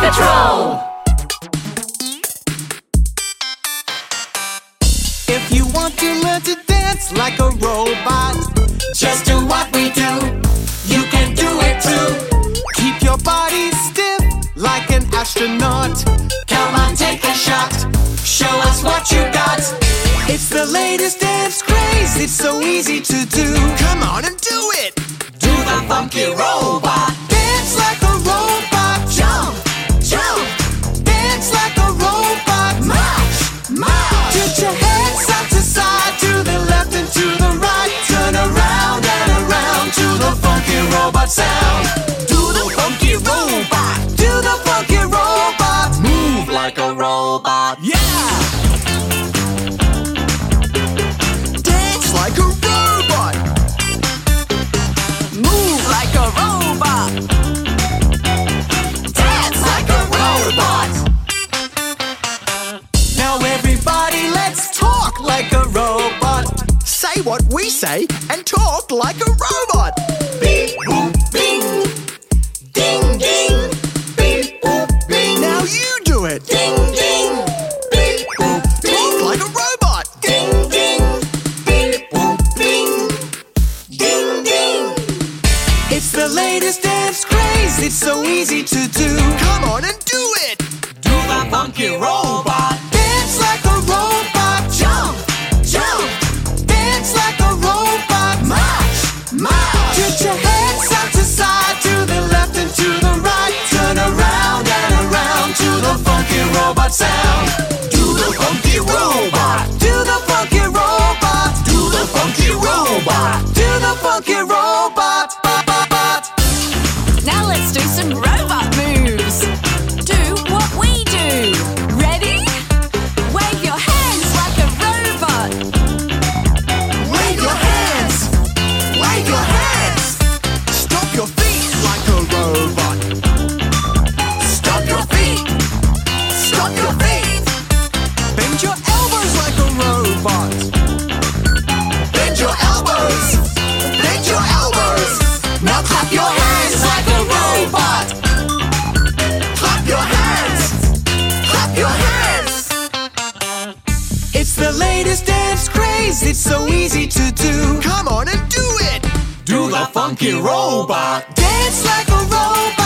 Patrol! If you want to learn to dance like a robot, just do what we do. You can do it too. Keep your body stiff like an astronaut. Come on, take a shot. Show us what you got. It's the latest dance craze. It's so easy to do. Come on and do it. Sound. Do the funky robot. Do the funky robot. Move like a robot. Yeah. Dance like a robot. Move like a robot. Dance like a robot. Now everybody, let's talk like a robot. Say what we say and talk like a robot. Beep boop It's the latest dance craze. It's so easy to do. Come on and do it. Do the funky robot. Dance like a robot. Jump, jump. Dance like a robot. March, march. Put your hands side to side, to the left and to the right. Turn around and around to the funky robot sound. Do the funky robot. Do the funky robot. Do the funky robot. Do the funky robot. Cause it's so easy to do. Come on and do it! Do the funky robot. Dance like a robot.